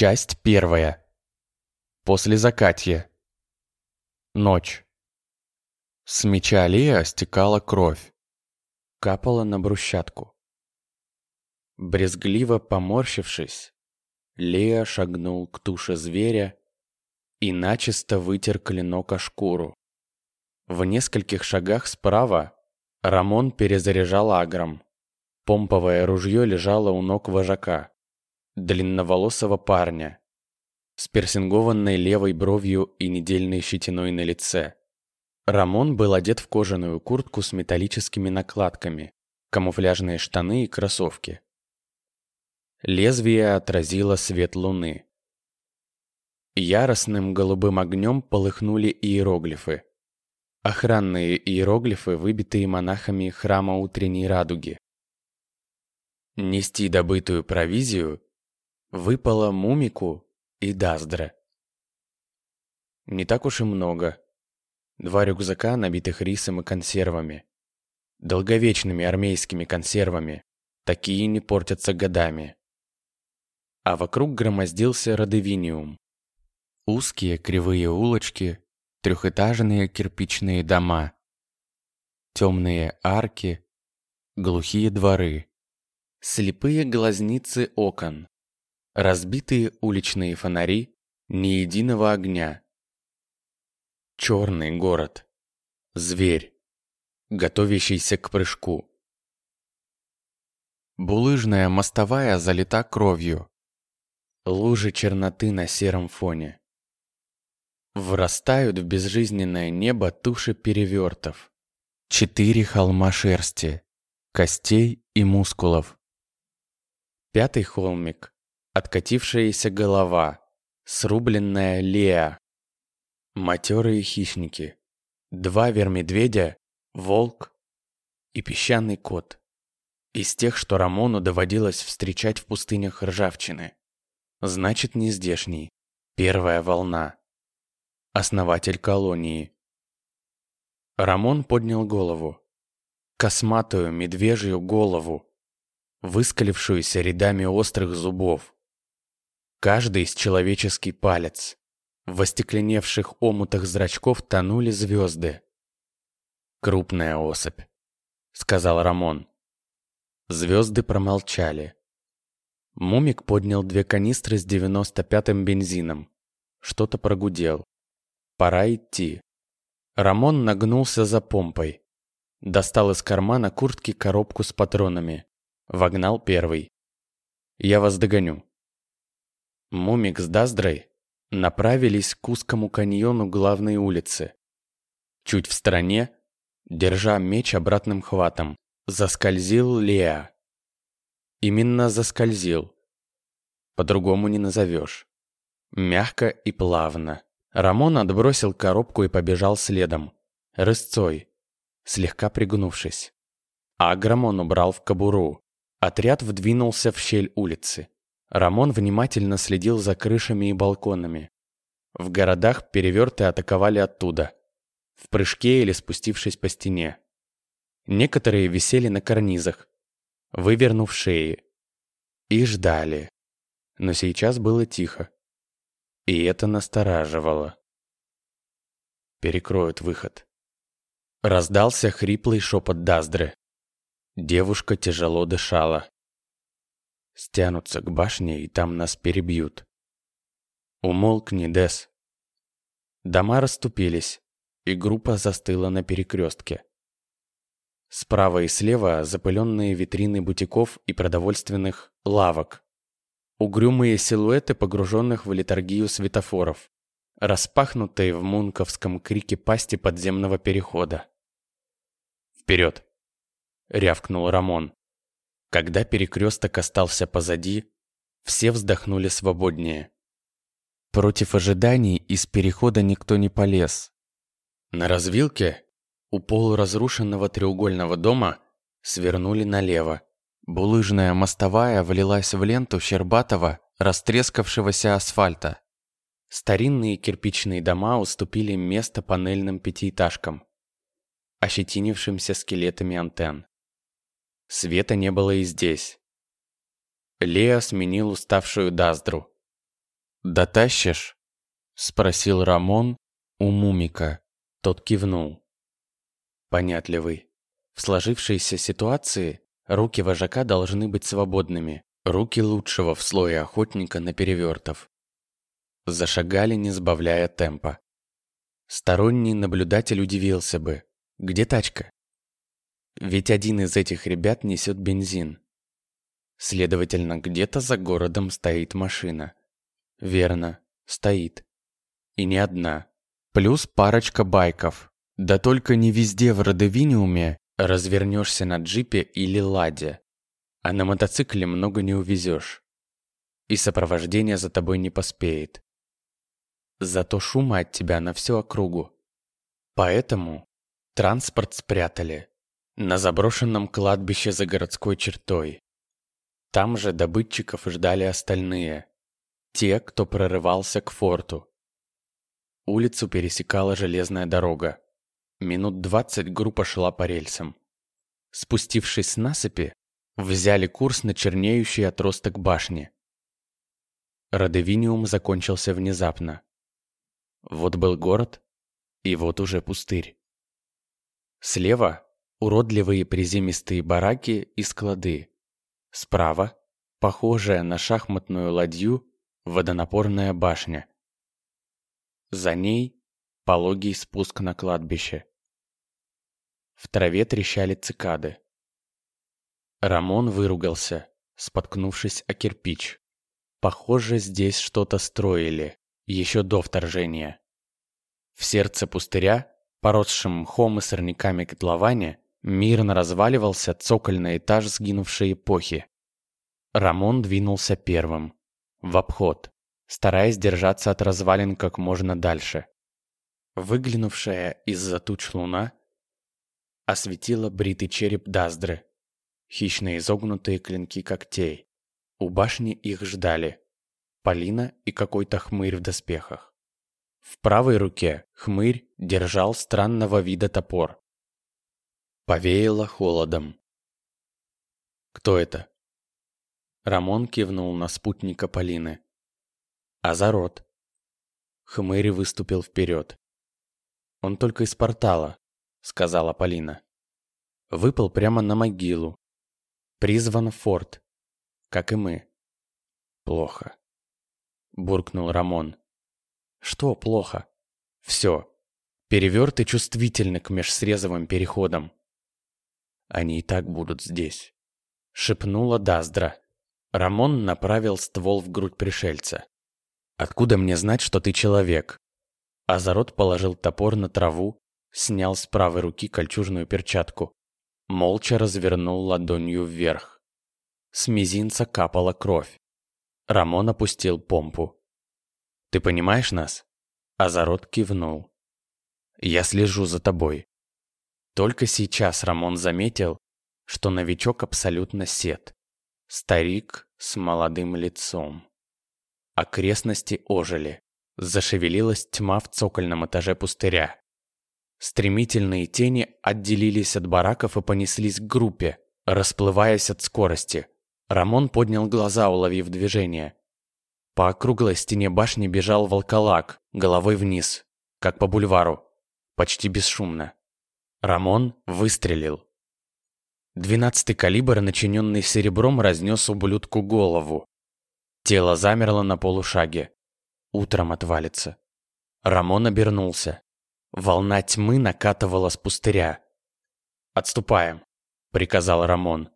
Часть первая. После закатья. Ночь. С меча Лея стекала кровь. Капала на брусчатку. Брезгливо поморщившись, Лея шагнул к туше зверя и начисто вытер клинок о шкуру. В нескольких шагах справа Рамон перезаряжал агром. Помповое ружье лежало у ног вожака длинноволосого парня с персингованной левой бровью и недельной щетиной на лице. Рамон был одет в кожаную куртку с металлическими накладками, камуфляжные штаны и кроссовки. Лезвие отразило свет луны. Яростным голубым огнем полыхнули иероглифы. Охранные иероглифы, выбитые монахами храма утренней радуги. Нести добытую провизию Выпало Мумику и Даздре. Не так уж и много. Два рюкзака, набитых рисом и консервами. Долговечными армейскими консервами. Такие не портятся годами. А вокруг громоздился Родовиниум. Узкие кривые улочки, трехэтажные кирпичные дома. Темные арки, глухие дворы. Слепые глазницы окон. Разбитые уличные фонари, ни единого огня. Черный город. Зверь, готовящийся к прыжку. Булыжная мостовая залита кровью. Лужи черноты на сером фоне. Врастают в безжизненное небо туши перевертов. Четыре холма шерсти, костей и мускулов. Пятый холмик откатившаяся голова, срубленная Леа. Матерые хищники. Два вермедведя, волк и песчаный кот. Из тех, что Рамону доводилось встречать в пустынях ржавчины. Значит, не здешний. Первая волна. Основатель колонии. Рамон поднял голову. Косматую медвежью голову, выскалившуюся рядами острых зубов. Каждый из человеческий палец. В остекленевших омутах зрачков тонули звезды. «Крупная особь», — сказал Рамон. Звезды промолчали. Мумик поднял две канистры с 95-м бензином. Что-то прогудел. Пора идти. Рамон нагнулся за помпой. Достал из кармана куртки коробку с патронами. Вогнал первый. «Я вас догоню», Мумик с Даздрой направились к узкому каньону главной улицы. Чуть в стороне, держа меч обратным хватом, заскользил Леа. Именно заскользил. По-другому не назовешь. Мягко и плавно. Рамон отбросил коробку и побежал следом. Рысцой, слегка пригнувшись. Аграмон убрал в кобуру. Отряд вдвинулся в щель улицы. Рамон внимательно следил за крышами и балконами. В городах переверты атаковали оттуда, в прыжке или спустившись по стене. Некоторые висели на карнизах, вывернув шеи, и ждали. Но сейчас было тихо, и это настораживало. Перекроют выход. Раздался хриплый шепот Даздры. Девушка тяжело дышала. Стянутся к башне, и там нас перебьют. Умолкни, Дес. Дома расступились, и группа застыла на перекрестке. Справа и слева запыленные витрины бутиков и продовольственных лавок. Угрюмые силуэты погруженных в литургию светофоров, распахнутые в мунковском крике пасти подземного перехода. «Вперед!» — рявкнул Рамон. Когда перекресток остался позади, все вздохнули свободнее. Против ожиданий из перехода никто не полез. На развилке у полуразрушенного треугольного дома свернули налево. Булыжная мостовая влилась в ленту щербатого, растрескавшегося асфальта. Старинные кирпичные дома уступили место панельным пятиэтажкам, ощетинившимся скелетами антенн. Света не было и здесь. Лео сменил уставшую Даздру. «Дотащишь?» — спросил Рамон у Мумика. Тот кивнул. Понятливый. В сложившейся ситуации руки вожака должны быть свободными, руки лучшего в слое охотника на перевертов. Зашагали, не сбавляя темпа. Сторонний наблюдатель удивился бы. Где тачка? Ведь один из этих ребят несет бензин. Следовательно, где-то за городом стоит машина. Верно, стоит. И не одна. Плюс парочка байков. Да только не везде в Родовиниуме развернешься на джипе или ладе. А на мотоцикле много не увезешь. И сопровождение за тобой не поспеет. Зато шума от тебя на всю округу. Поэтому транспорт спрятали на заброшенном кладбище за городской чертой. Там же добытчиков ждали остальные. Те, кто прорывался к форту. Улицу пересекала железная дорога. Минут двадцать группа шла по рельсам. Спустившись с насыпи, взяли курс на чернеющий отросток башни. Родовиниум закончился внезапно. Вот был город, и вот уже пустырь. Слева – уродливые приземистые бараки и склады. Справа – похожая на шахматную ладью водонапорная башня. За ней – пологий спуск на кладбище. В траве трещали цикады. Рамон выругался, споткнувшись о кирпич. Похоже, здесь что-то строили еще до вторжения. В сердце пустыря, поросшем мхом и сорняками котловане, мирно разваливался цокольный этаж сгинувшей эпохи. Рамон двинулся первым, в обход, стараясь держаться от развалин как можно дальше. Выглянувшая из-за туч луна осветила бритый череп Даздры, хищно изогнутые клинки когтей. У башни их ждали. Полина и какой-то хмырь в доспехах. В правой руке хмырь держал странного вида топор. Повеяло холодом. «Кто это?» Рамон кивнул на спутника Полины. «Азарот». Хмырь выступил вперед. «Он только из портала», — сказала Полина. «Выпал прямо на могилу. Призван в форт, как и мы». «Плохо буркнул Рамон. Что плохо? Все. Переверты чувствительны к межсрезовым переходам. Они и так будут здесь. Шепнула Даздра. Рамон направил ствол в грудь пришельца. «Откуда мне знать, что ты человек?» Азарот положил топор на траву, снял с правой руки кольчужную перчатку. Молча развернул ладонью вверх. С мизинца капала кровь. Рамон опустил помпу. «Ты понимаешь нас?» Азарот кивнул. «Я слежу за тобой». Только сейчас Рамон заметил, что новичок абсолютно сед. Старик с молодым лицом. Окрестности ожили. Зашевелилась тьма в цокольном этаже пустыря. Стремительные тени отделились от бараков и понеслись к группе, расплываясь от скорости. Рамон поднял глаза, уловив движение. По округлой стене башни бежал волколак, головой вниз, как по бульвару, почти бесшумно. Рамон выстрелил. Двенадцатый калибр, начиненный серебром, разнес ублюдку голову. Тело замерло на полушаге. Утром отвалится. Рамон обернулся. Волна тьмы накатывала с пустыря. «Отступаем», — приказал Рамон.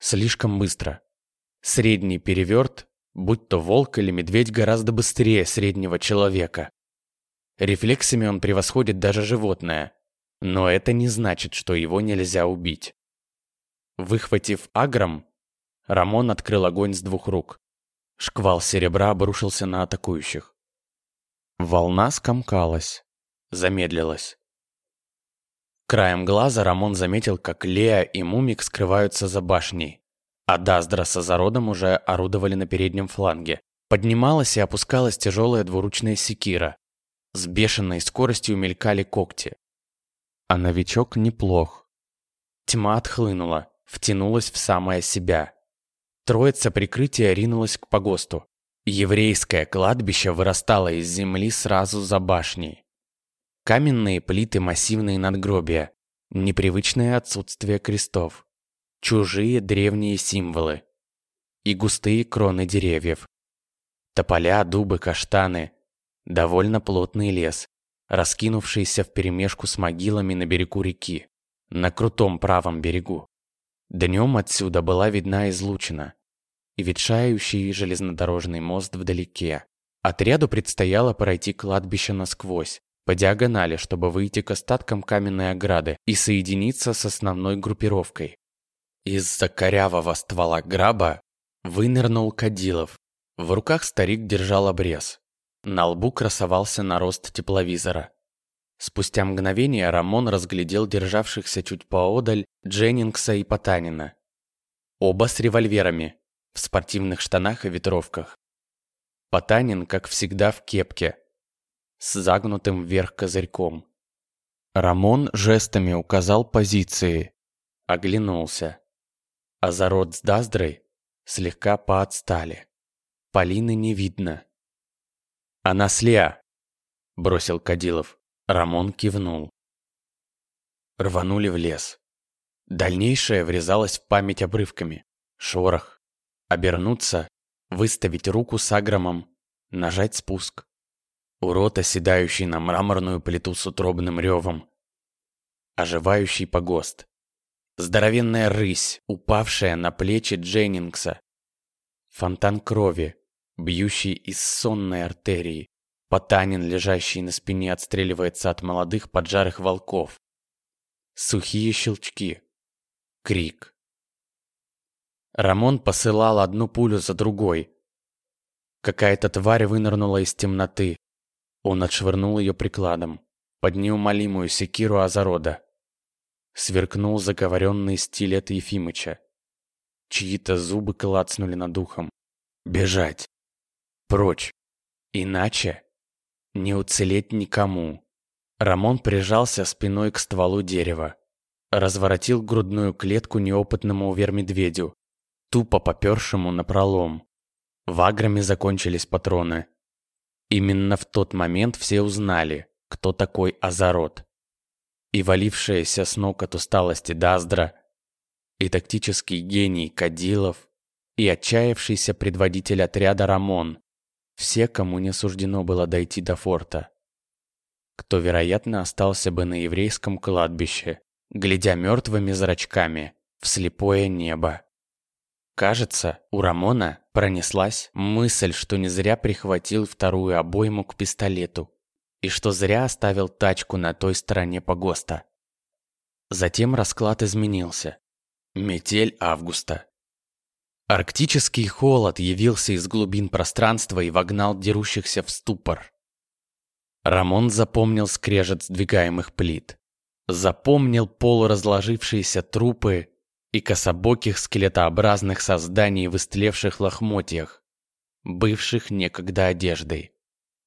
Слишком быстро. Средний переверт, будь то волк или медведь, гораздо быстрее среднего человека. Рефлексами он превосходит даже животное. Но это не значит, что его нельзя убить. Выхватив агром, Рамон открыл огонь с двух рук. Шквал серебра обрушился на атакующих. Волна скомкалась, замедлилась. Краем глаза Рамон заметил, как Лея и Мумик скрываются за башней, а Даздра с Азародом уже орудовали на переднем фланге. Поднималась и опускалась тяжелая двуручная секира. С бешеной скоростью мелькали когти. А новичок неплох. Тьма отхлынула, втянулась в самое себя. Троица прикрытия ринулась к погосту. Еврейское кладбище вырастало из земли сразу за башней. Каменные плиты массивные надгробия, непривычное отсутствие крестов, чужие древние символы и густые кроны деревьев. Тополя, дубы, каштаны, довольно плотный лес, раскинувшийся вперемешку с могилами на берегу реки, на крутом правом берегу. Днем отсюда была видна излучина и ветшающий железнодорожный мост вдалеке. Отряду предстояло пройти кладбище насквозь, по диагонали, чтобы выйти к остаткам каменной ограды и соединиться с основной группировкой. Из-за корявого ствола граба вынырнул Кадилов. В руках старик держал обрез. На лбу красовался нарост тепловизора. Спустя мгновение Рамон разглядел державшихся чуть поодаль Дженнингса и Потанина. Оба с револьверами, в спортивных штанах и ветровках. Потанин, как всегда, в кепке, с загнутым вверх козырьком. Рамон жестами указал позиции, оглянулся. Азарот с Даздрой слегка поотстали. Полины не видно. «Она слеа!» — бросил Кадилов. Рамон кивнул. Рванули в лес. Дальнейшее врезалось в память обрывками. Шорох. Обернуться, выставить руку с агромом, нажать спуск. Урод, оседающий на мраморную плиту с утробным ревом. Оживающий погост. Здоровенная рысь, упавшая на плечи Дженнингса. Фонтан крови, бьющий из сонной артерии. Потанин, лежащий на спине, отстреливается от молодых поджарых волков. Сухие щелчки. Крик. Рамон посылал одну пулю за другой. Какая-то тварь вынырнула из темноты. Он отшвырнул ее прикладом под неумолимую секиру Азарода. Сверкнул заговоренный стилет Ефимыча. Чьи-то зубы клацнули над ухом. Бежать. Прочь. Иначе не уцелеть никому. Рамон прижался спиной к стволу дерева. Разворотил грудную клетку неопытному вермедведю, тупо попершему на пролом. В аграме закончились патроны. Именно в тот момент все узнали, кто такой Азарот. И валившаяся с ног от усталости Даздра, и тактический гений Кадилов, и отчаявшийся предводитель отряда Рамон, все, кому не суждено было дойти до форта. Кто, вероятно, остался бы на еврейском кладбище, глядя мертвыми зрачками в слепое небо. Кажется, у Рамона пронеслась мысль, что не зря прихватил вторую обойму к пистолету и что зря оставил тачку на той стороне погоста. Затем расклад изменился. Метель августа. Арктический холод явился из глубин пространства и вогнал дерущихся в ступор. Рамон запомнил скрежет сдвигаемых плит. Запомнил полуразложившиеся трупы и кособоких скелетообразных созданий в истлевших лохмотьях, бывших некогда одеждой.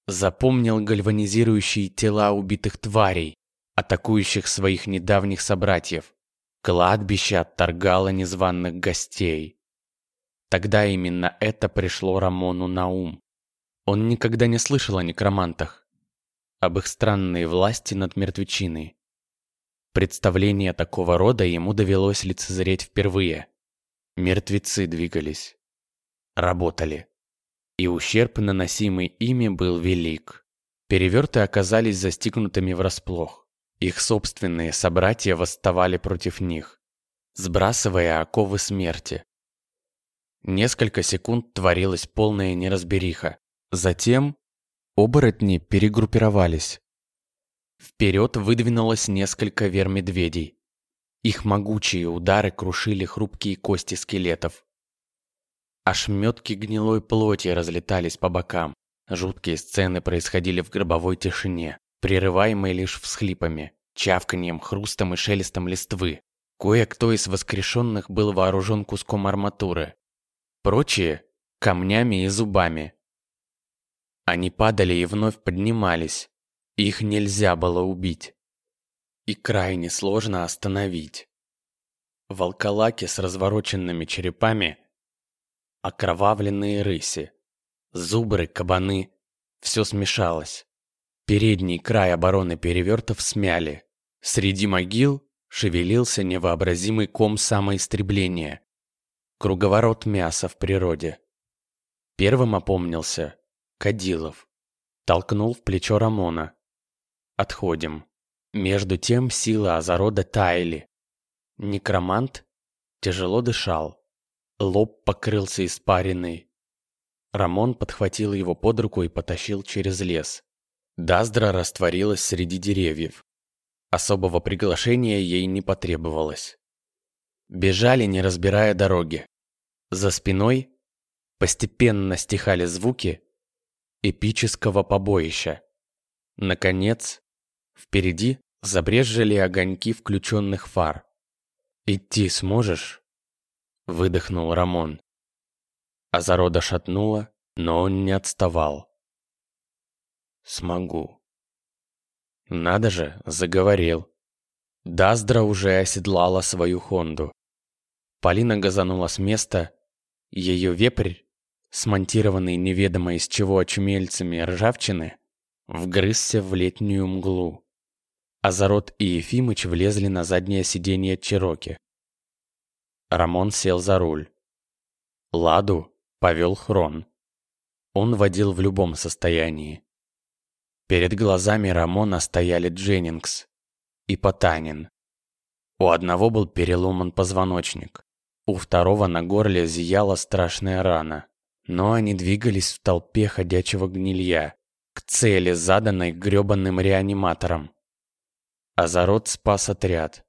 Запомнил гальванизирующие тела убитых тварей, атакующих своих недавних собратьев. Кладбище отторгало незваных гостей. Тогда именно это пришло Рамону на ум. Он никогда не слышал о некромантах, об их странной власти над мертвечиной. Представление такого рода ему довелось лицезреть впервые. Мертвецы двигались, работали. И ущерб, наносимый ими, был велик. Переверты оказались застигнутыми врасплох. Их собственные собратья восставали против них, сбрасывая оковы смерти. Несколько секунд творилась полная неразбериха. Затем оборотни перегруппировались. Вперед выдвинулось несколько вермедведей. Их могучие удары крушили хрупкие кости скелетов. Ошметки гнилой плоти разлетались по бокам. Жуткие сцены происходили в гробовой тишине, прерываемой лишь всхлипами, чавканьем, хрустом и шелестом листвы. Кое-кто из воскрешенных был вооружен куском арматуры, Прочие – камнями и зубами. Они падали и вновь поднимались. Их нельзя было убить. И крайне сложно остановить. Волколаки с развороченными черепами, окровавленные рыси, Зубры, кабаны. Все смешалось. Передний край обороны перевертов смяли. Среди могил шевелился невообразимый ком самоистребления. Круговорот мяса в природе. Первым опомнился Кадилов. Толкнул в плечо Рамона. Отходим. Между тем силы Азарода таяли. Некромант тяжело дышал. Лоб покрылся испариной. Рамон подхватил его под руку и потащил через лес. Даздра растворилась среди деревьев. Особого приглашения ей не потребовалось. Бежали, не разбирая дороги. За спиной постепенно стихали звуки эпического побоища. Наконец, впереди забрезжили огоньки включенных фар. «Идти сможешь?» — выдохнул Рамон. Азарода шатнула, но он не отставал. «Смогу». Надо же, заговорил. Даздра уже оседлала свою Хонду. Полина газанула с места. Ее вепрь, смонтированный неведомо из чего очумельцами ржавчины, вгрызся в летнюю мглу. Азарот и Ефимыч влезли на заднее сиденье Чироки. Рамон сел за руль. Ладу повел Хрон. Он водил в любом состоянии. Перед глазами Рамона стояли Дженнингс и Потанин. У одного был переломан позвоночник, у второго на горле зияла страшная рана. Но они двигались в толпе ходячего гнилья, к цели, заданной грёбаным реаниматором. Азарот спас отряд.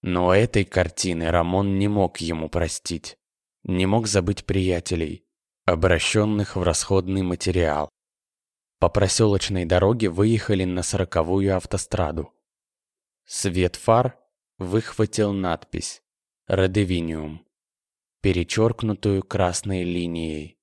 Но этой картины Рамон не мог ему простить. Не мог забыть приятелей, обращенных в расходный материал. По проселочной дороге выехали на сороковую автостраду. Свет фар выхватил надпись «Радевиниум», перечеркнутую красной линией.